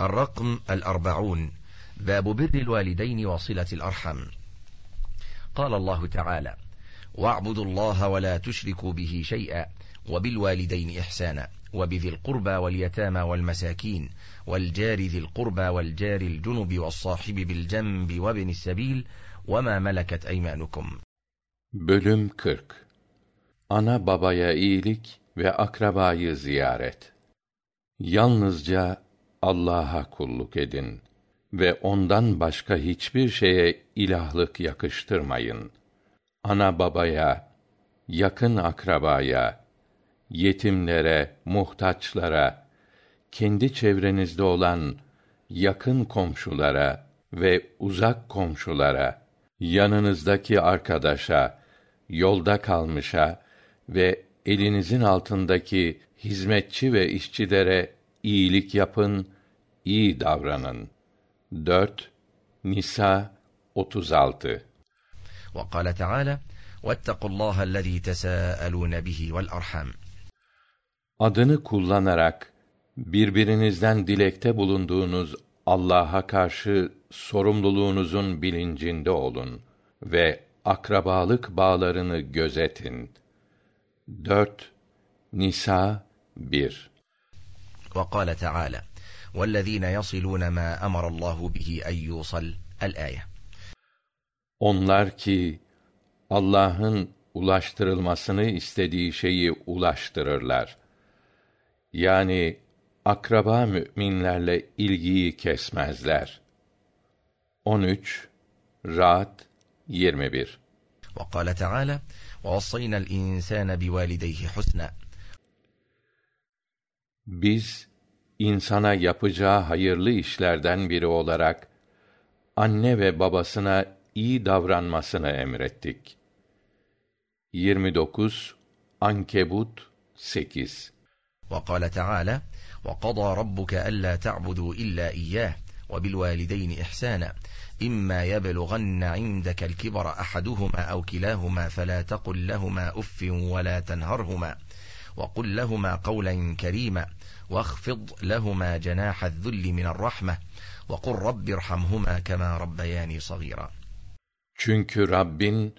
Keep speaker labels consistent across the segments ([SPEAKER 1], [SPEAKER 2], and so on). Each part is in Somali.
[SPEAKER 1] الرقم الأربعون باب بر الوالدين وصلة الأرحم قال الله تعالى واعبدوا الله ولا تشركوا به شيئا وبالوالدين إحسانا وبذي القربى واليتامى والمساكين والجار ذي القربى والجار الجنب والصاحب بالجنب وابن السبيل وما ملكت أيمانكم
[SPEAKER 2] Bölüm 40 Ana babaya iyilik ve akrabayı ziyaret Yalnızca Allah'a kulluk edin ve ondan başka hiçbir şeye ilahlık yakıştırmayın. Ana babaya, yakın akrabaya, yetimlere, muhtaçlara, kendi çevrenizde olan yakın komşulara ve uzak komşulara, yanınızdaki arkadaşa, yolda kalmışa ve elinizin altındaki hizmetçi ve işçilere iyilik yapın, iyi davranın. 4 Nisa 36
[SPEAKER 1] وقال تعالى واتقوا الله الذي تساءلون به والأرحام
[SPEAKER 2] Adını kullanarak birbirinizden dilekte bulunduğunuz Allah'a karşı sorumluluğunuzun bilincinde olun ve akrabalık bağlarını gözetin. 4 Nisa 1
[SPEAKER 1] وقال تعالى والذين يصلون ما أمر الله به أن يوصل الآية
[SPEAKER 2] Onlar ki Allah'ın ulaştırılmasını istediği şeyi ulaştırırlar. Yani akraba müminlerle ilgiyi kesmezler. 13 Ra'd 21
[SPEAKER 1] وقال تعالى ووصينا الإنسان بوالديه حسنا
[SPEAKER 2] Biz insana yapacağı hayırlı işlerden biri olarak anne ve babasına iyi davranmasını emrettik. 29 Ankebut 8
[SPEAKER 1] وقال تعالى وقضى ربك ألا تعبدوا إلا إياه وبالوالدين إحسانا إما يبلغن عندك الكبر أحدهما أو كلاهما فلا تقل لهما أف ولا تنهرهما وقل لهما قولا كريما واخفض لهما جناح الذل من الرحمة وقل رب ارحمهما كما ربياني صغيرا
[SPEAKER 2] Çünkü Rabbin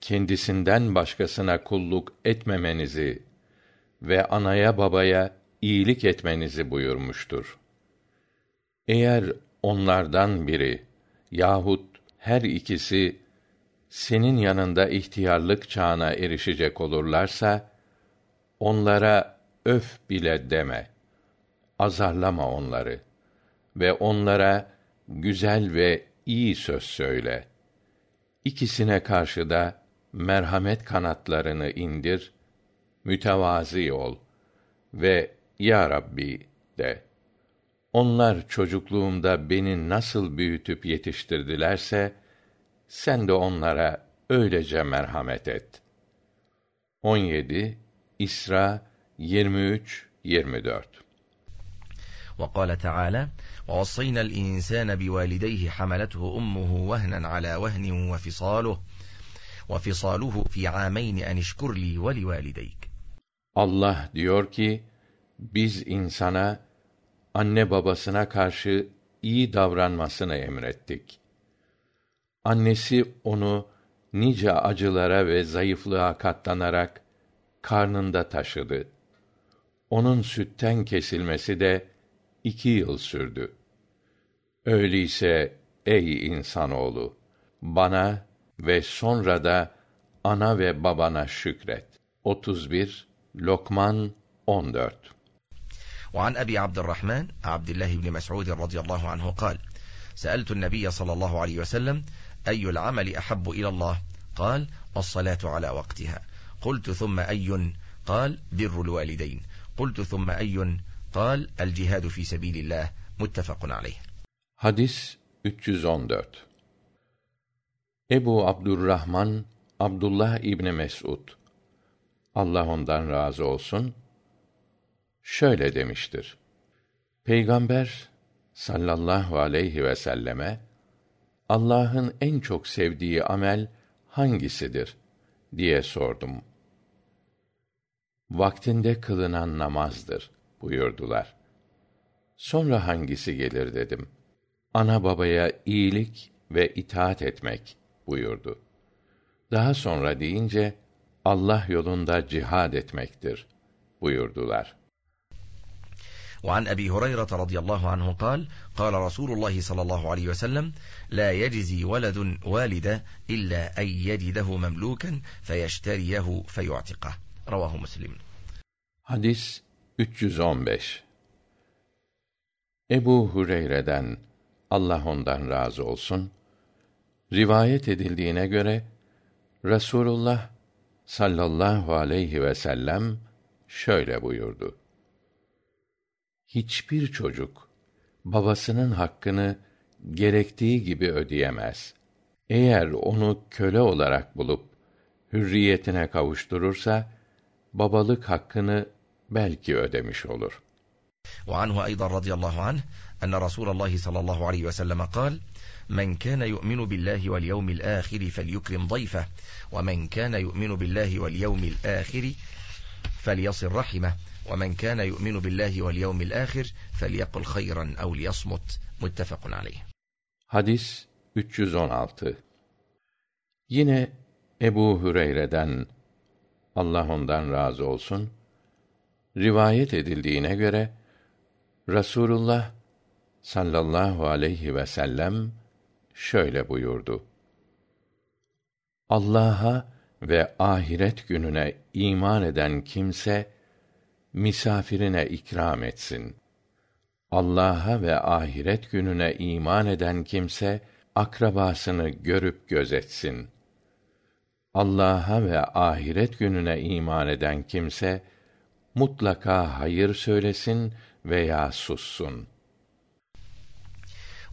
[SPEAKER 2] kendisinden başkasına kulluk etmemenizi ve anaya babaya iyilik etmenizi buyurmuştur. Eğer onlardan biri yahut her ikisi senin yanında ihtiyarlık çağına erişecek olurlarsa onlara öf bile deme. Azarlama onları ve onlara güzel ve iyi söz söyle. İkisine karşı da merhamet kanatlarını indir, mütevazi ol ve ya Rabbi de. Onlar çocukluğumda beni nasıl büyütüp yetiştirdilerse sen de onlara öylece merhamet et. 17 İsra 23 24
[SPEAKER 1] وقال تعالى ووصينا الإنسان بوالديه حملته أمه وهنا على وهن وفصاله وفصاله في عامين أن اشكر لي ولوالديك
[SPEAKER 2] Allah diyor ki biz insana anne babasına karşı iyi davranmasını emrettik. Annesi onu nice acılara ve zayıflığa katlanarak karnında taşıdı. Onun sütten kesilmesi de iki yıl sürdü. Öyleyse ey insanoğlu, bana ve sonra da ana ve babana şükret. 31 Lokman 14
[SPEAKER 1] وعن أبي عبد الرحمن عبد الله بن مسعود رضي الله عنه قال سألت النبي صلى الله عليه وسلم أي العمل أحب إلى الله قال الصلاة على وقتها قلت ثم أي قال بر الوالدين قلت ثم أي قال الجهاد في سبيل الله متفق عليه
[SPEAKER 2] Hadis 314 Ebu Abdurrahman Abdullah İbni Mes'ud Allah ondan razı olsun şöyle demiştir. Peygamber sallallahu aleyhi ve selleme Allah'ın en çok sevdiği amel hangisidir diye sordum. Vaktinde kılınan namazdır buyurdular. Sonra hangisi gelir dedim. Ana babaya iyilik ve itaat etmek buyurdu. Daha sonra deyince Allah yolunda cihad etmektir buyurdular.
[SPEAKER 1] وعن أبي هريرة رضي الله عنه قال قال رسول الله صلى الله عليه وسلم لا يجزي ولد والده إلا أن يجده مملوكا فيشتريه فيعتقه ravahu muslim
[SPEAKER 2] hadis 315 ebu hureyre'den allah ondan razı olsun rivayet edildiğine göre rasulullah sallallahu aleyhi vsellem şöyle buyurdu hiçbir çocuk babasının hakkını gerektiği gibi ödeyemez eğer onu köle olarak bulup hürriyetine kavuşturursa babalık hakkını belki ödemiş olur.
[SPEAKER 1] وعنه أيضا رضي الله عنه أن رسول الله صلى الله عليه وسلم قال من كان يؤمن بالله واليوم الآخر فليكرم ضيفه ومن كان يؤمن بالله واليوم الآخر فليصر رحمه ومن كان يؤمن بالله واليوم الآخر فليقل خيرا أو ليصمت متفق عليه
[SPEAKER 2] Hadis 316 Yine Ebu Hüreyre'den Allah ondan razı olsun rivayet edildiğine göre Rasulullah sallallahu aleyhi ve sellem şöyle buyurdu. Allah'a ve ahiret gününe iman eden kimse misafirine ikram etsin. Allah'a ve ahiret gününe iman eden kimse akrabasını görüp gözetsin. Allah'a ve ahiret gününe iman eden kimse mutlaka hayır söylesin veya sussun.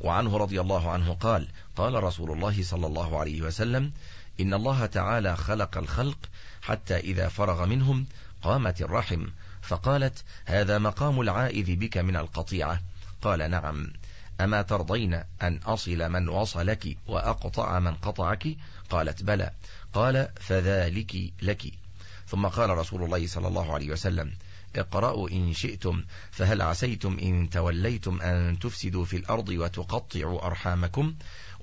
[SPEAKER 1] وعنه رضي الله عنه قال قال رسول الله صلى الله عليه وسلم إن الله تعالى خلق الخلق حتى إذا فرغ منهم قامت الرحم فقالت هذا مقام العائذ بك من القطيعة قال نعم أما ترضين أن أصل من وصلك وأقطع من قطعك قالت بلى قال فذلك لك ثم قال رسول الله صلى الله عليه وسلم اقرأوا إن شئتم فهل عسيتم إن توليتم أن تفسدوا في الأرض وتقطعوا أرحامكم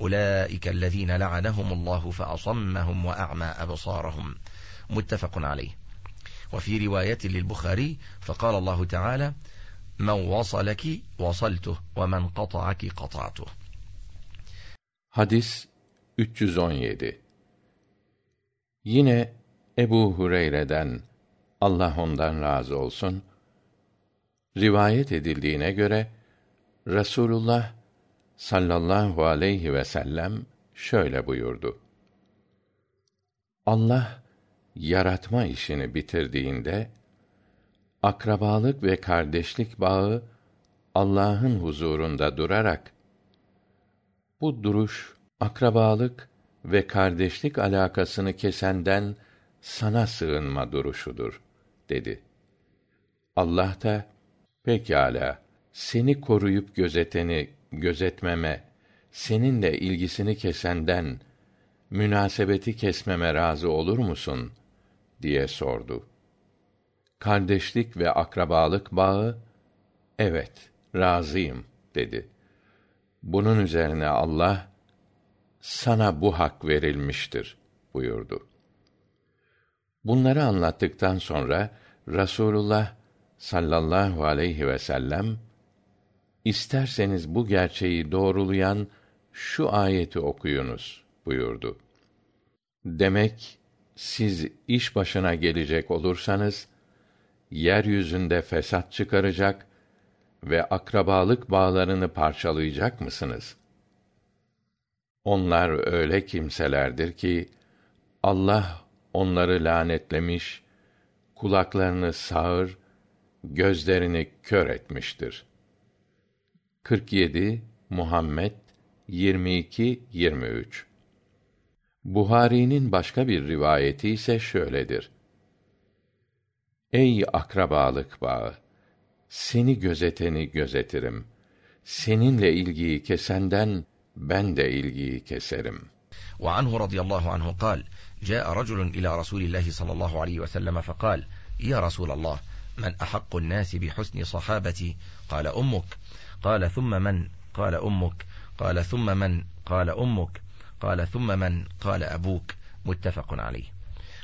[SPEAKER 1] أولئك الذين لعنهم الله فأصمهم وأعمى أبصارهم متفق عليه وفي رواية للبخاري فقال الله تعالى من وصلك وصلته ومن قطعك قطعته
[SPEAKER 2] Hadis 317 Yine Ebu Hureyre'den Allah ondan razı olsun rivayet edildiğine göre Rasulullah sallallahu aleyhi ve sellem şöyle buyurdu. Allah yaratma işini bitirdiğinde akrabalık ve kardeşlik bağı Allah'ın huzurunda durarak bu duruş akrabalık ve kardeşlik alakasını kesenden sana sığınma duruşudur dedi. Allah da pekâlâ seni koruyup gözeteni gözetmeme, seninle ilgisini kesenden münasebeti kesmeme razı olur musun diye sordu. Kardeşlik ve akrabalık bağı evet razıyım dedi. Bunun üzerine Allah sana bu hak verilmiştir buyurdu. Bunları anlattıktan sonra Rasulullah sallallahu aleyhi ve sellem isterseniz bu gerçeği doğrulayan şu ayeti okuyunuz buyurdu. Demek siz iş başına gelecek olursanız yeryüzünde fesat çıkaracak ve akrabalık bağlarını parçalayacak mısınız? Onlar öyle kimselerdir ki Allah onları lanetlemiş, kulaklarını sağır, gözlerini kör etmiştir. 47 Muhammed 22 23 Buhari'nin başka bir rivayeti ise şöyledir ey akrabalık bağı seni gözeteni gözetirim seninle ilgiyi kesenden ben de ilgiyi keserim
[SPEAKER 1] وعنه رضي الله عنه قال جاء رجل إلى رسول الله صلى الله عليه وسلم فقال يا رسول الله من أحق الناس بحسن صحابتي قال أمك قال ثم من قال أمك قال ثم من قال أمك قال ثم من قال أبوك متفق عليه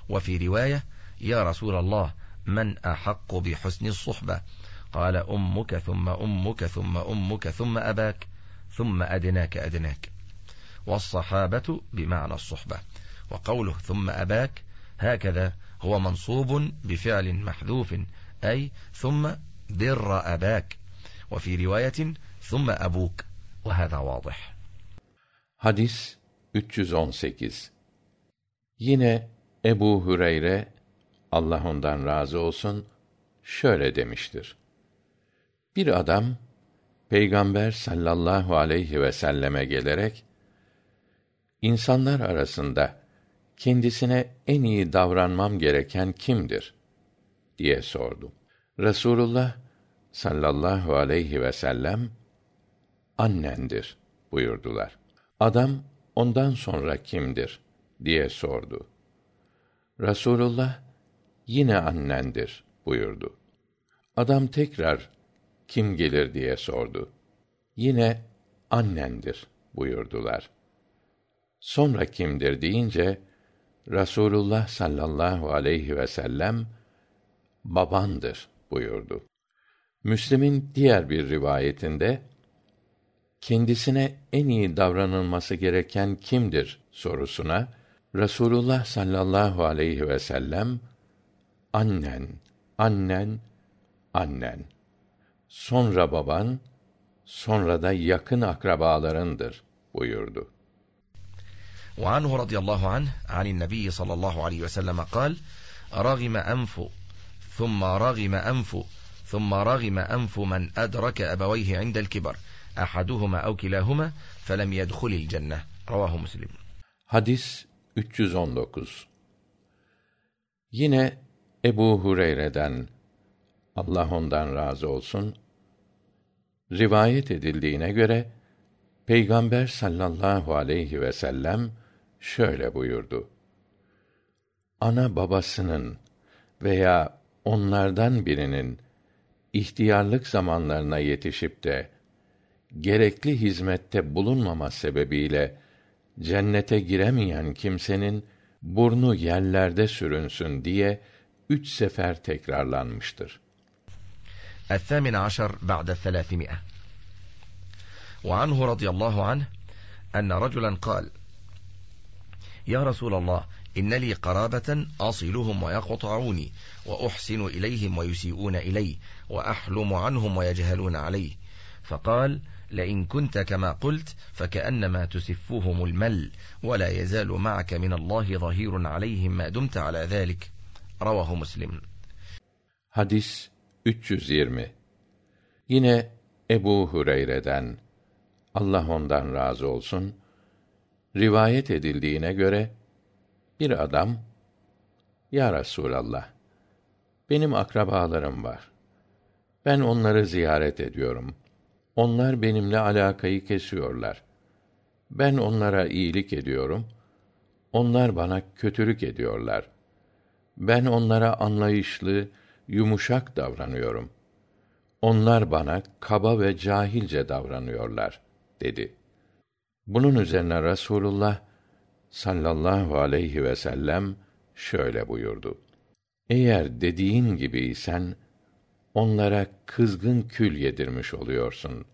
[SPEAKER 1] وفي رواية يا رسول الله من أحق بحسن الصحبة قال أمك ثم أمك ثم أمك ثم أباك ثم أدناك أدناك والصحابة بمعنى الصحبة وقوله ثم أباك هكذا هو منصوب بفعل محذوف أي ثم بر أباك وفي رواية ثم أبوك وهذا واضح
[SPEAKER 2] Hadis 318 Yine Ebu Hüreyre Allah ondan razı olsun şöyle demiştir. Bir adam Peygamber sallallahu aleyhi ve selleme gelerek insanlar arasında kendisine en iyi davranmam gereken kimdir diye sordu. Resulullah sallallahu aleyhi ve sellem annendir buyurdular. Adam ondan sonra kimdir diye sordu. Resulullah yine annendir buyurdu. Adam tekrar kim gelir diye sordu. Yine annendir buyurdular. Sonra kimdir deyince Rasulullah sallallahu aleyhi ve sellem babandır buyurdu. Müslim'in diğer bir rivayetinde kendisine en iyi davranılması gereken kimdir sorusuna Rasulullah sallallahu aleyhi ve sellem annen, annen, annen. Sonra baban, sonra da yakın akrabalarındır buyurdu.
[SPEAKER 1] وعنه رضي الله عنه عن النبي صلى الله عليه وسلم قال رغم أنف ثم رغم أنف ثم رغم أنف من أدرك أبويه عند الكبر أحدهما أو كلاهما فلم يدخل الجنة رواه مسلم
[SPEAKER 2] Hadis 319 Yine Ebu Hureyre'den Allah ondan razı olsun rivayet edildiğine göre Peygamber sallallahu aleyhi ve sellem şöyle buyurdu. Ana babasının veya onlardan birinin ihtiyarlık zamanlarına yetişip de gerekli hizmette bulunmama sebebiyle cennete giremeyen kimsenin burnu yerlerde sürünsün diye üç sefer tekrarlanmıştır.
[SPEAKER 1] الثامن عشر بعد الثلاثمائة وعنه رضي الله عنه أن رجلا قال يا رسول الله إن لي قرابة أصلهم ويقطعوني وأحسن إليهم ويسيئون إلي وأحلم عنهم ويجهلون علي فقال لئن كنت كما قلت فكأنما تسفهم المل ولا يزال معك من الله ظهير عليهم ما دمت على ذلك ravahu muslim.
[SPEAKER 2] Hadis 320 yine ebu hureyre'den allah ondan razı olsun rivayet edildiğine göre bir adam ya rasulallah benim akrabalarım var. Ben onları ziyaret ediyorum. Onlar benimle alakayı kesiyorlar. Ben onlara iyilik ediyorum. Onlar bana kötülük ediyorlar. Ben onlara anlayışlı, yumuşak davranıyorum. Onlar bana kaba ve cahilce davranıyorlar dedi. Bunun üzerine Rasulullah sallallahu aleyhi ve sellem şöyle buyurdu. Eğer dediğin gibiysen onlara kızgın kül yedirmiş oluyorsun.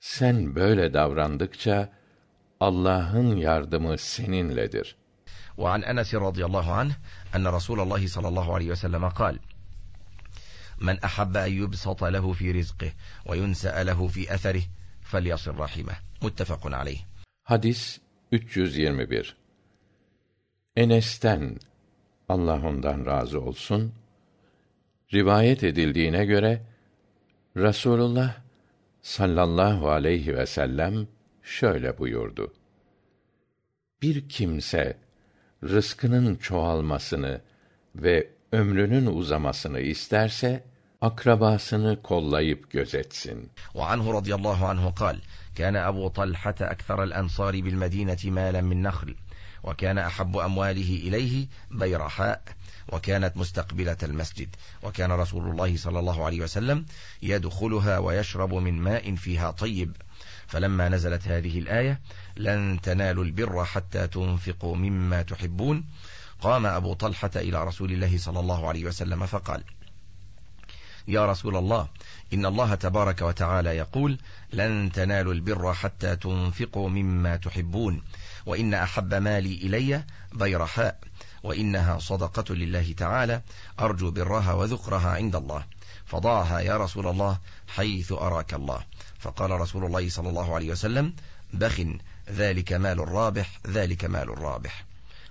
[SPEAKER 2] Sen böyle davrandıkça Allah'ın yardımı seninledir.
[SPEAKER 1] وعن أنس رضي الله عنه أن رسول الله صلى الله عليه وسلم قال من أحب أن يبسط له في رزقه وينسأ له في أثره فليصل رحمه متفق عليه
[SPEAKER 2] Hadis 321 Enes'ten Allah ondan razı olsun rivayet edildiğine göre Rasulullah sallallahu aleyhi ve sellem şöyle buyurdu. Bir kimse rızkının çoğalmasını ve ömrünün uzamasını isterse akrabasını kollayıp gözetsin.
[SPEAKER 1] وعنه رضي الله عنه قال كان أبو طلحة أكثر الأنصار بالمدينة مالا من نخل وكان أحب أمواله إليه بيرحاء وكانت مستقبلة المسجد وكان رسول الله صلى الله عليه وسلم يدخلها ويشرب من ماء فيها طيب فلما نزلت هذه الآية لن تنالوا البر حتى تنفقوا مما تحبون قام أبو طلحة إلى رسول الله صلى الله عليه وسلم فقال يا رسول الله إن الله تبارك وتعالى يقول لن تنالوا البر حتى تنفقوا مما تحبون وإن أحب مالي إلي بيرحاء وإنها صدقة لله تعالى أرجو برها وذكرها عند الله فضعها يا رسول الله حيث أراك الله فقال رسول الله صلى الله عليه وسلم بخ ذلك مال الرابح ذلك مال الرابح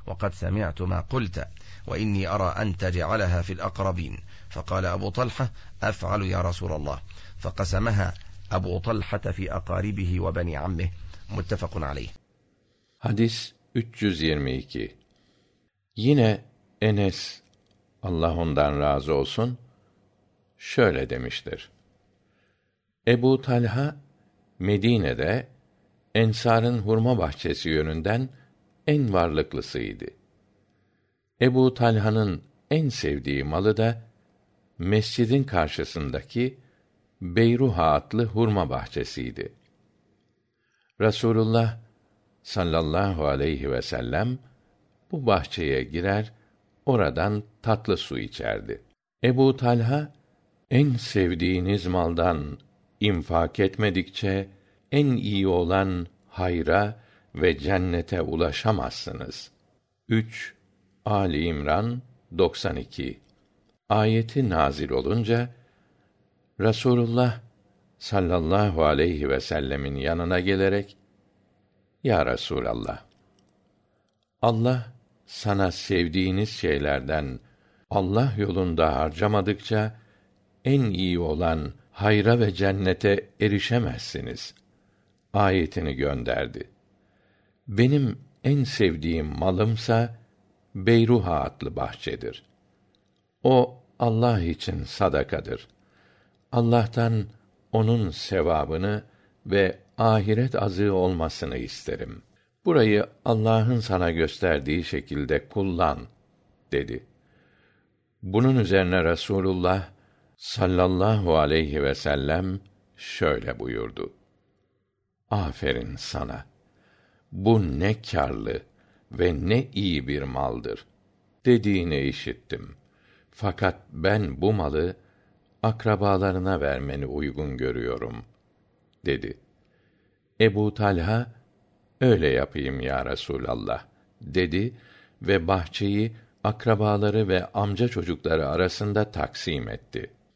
[SPEAKER 1] وقد سمعت ما قلت وإني أرى أن تجعلها في الأقربين فقال أبو طلحة أفعل يا رسول الله فقسمها أبو طلحة في أقاربه وبني عمه متفق عليه
[SPEAKER 2] Hadis 322 Yine Enes Allah ondan razı olsun şöyle demiştir. Ebu Talha Medine'de Ensar'ın hurma bahçesi yönünden en varlıklısıydı. Ebu Talha'nın en sevdiği malı da mescidin karşısındaki Beyruha adlı hurma bahçesiydi. Rasulullah sallallahu aleyhi ve sellem bu bahçeye girer, oradan tatlı su içerdi. Ebu Talha, en sevdiğiniz maldan infak etmedikçe en iyi olan hayra ve cennete ulaşamazsınız. 3 Ali İmran 92 Ayeti nazil olunca Rasulullah sallallahu aleyhi ve sellemin yanına gelerek Ya Resulallah Allah sana sevdiğiniz şeylerden Allah yolunda harcamadıkça en iyi olan hayra ve cennete erişemezsiniz. Ayetini gönderdi. Benim en sevdiğim malımsa Beyruha adlı bahçedir. O Allah için sadakadır. Allah'tan onun sevabını ve ahiret azığı olmasını isterim. Burayı Allah'ın sana gösterdiği şekilde kullan dedi. Bunun üzerine Resulullah sallallahu aleyhi ve sellem şöyle buyurdu. Aferin sana. Bu ne kârlı ve ne iyi bir maldır. Dediğini işittim. Fakat ben bu malı akrabalarına vermeni uygun görüyorum dedi. Ebu Talha öyle yapayım ya Resulallah dedi ve bahçeyi akrabaları ve amca çocukları arasında taksim etti.